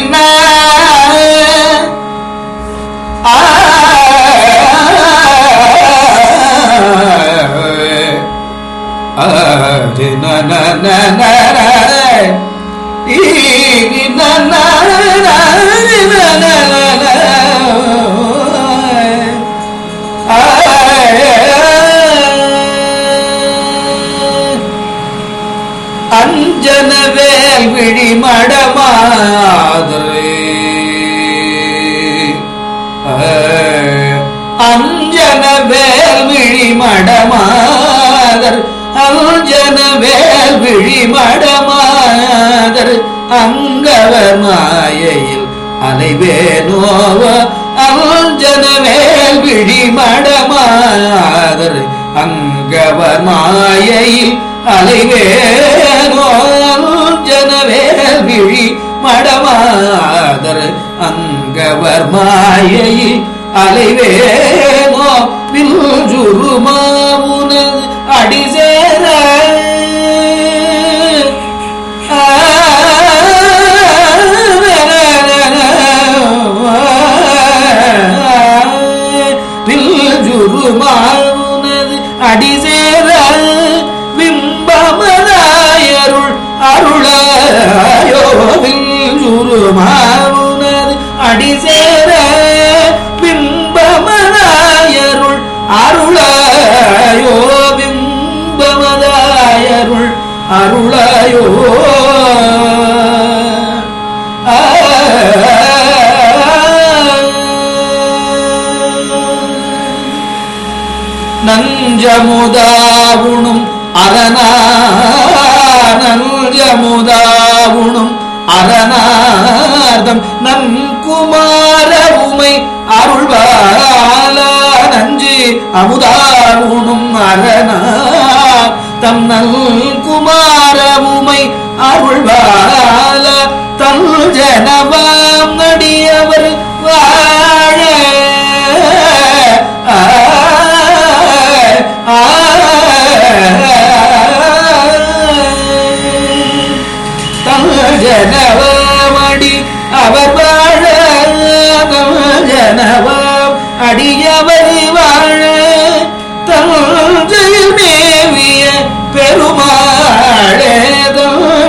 தரின ஆ அஞ்சன வேல் விழி மடமாதர். அஞ்சன வேல் விழி மடமாதர். அங்கவர் மாயையில் அலைவேனோவ அஞ்சன வேல் விழி மடமாதர். அங்கவர் மாயையில் அலைவேனோ அஞ்சனவேல் விழி மடமாதர். அங்கவர் மாயையில் அலைவேனோ வில்ஜுருமாவுனது அடிசேர வில்ஜுருமாவுனது அடிசேர விம்பமதாயருள் அருளா அருளாயோ. நஞ்சமுதாவுணும் அரணா நஞ்சமுதாவுணும் அரணாதம். நன்குமார உமை அருள்வாலா நஞ்சு அமுதாவுணும் அரணா தம் நல்குமார உமை ஜனவாம் அடியவர் வாழ தஞ்சை மேவிய பெருமாளே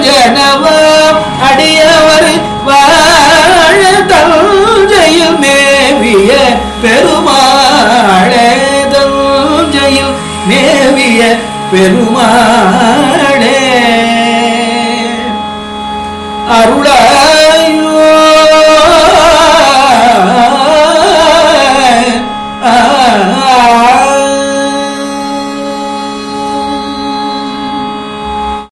ஜனவாம் அடியவர் வாழ தஞ்சை மேவிய பெருமாளே தஞ்சையில் மேவிய பெருமாளே. அருளா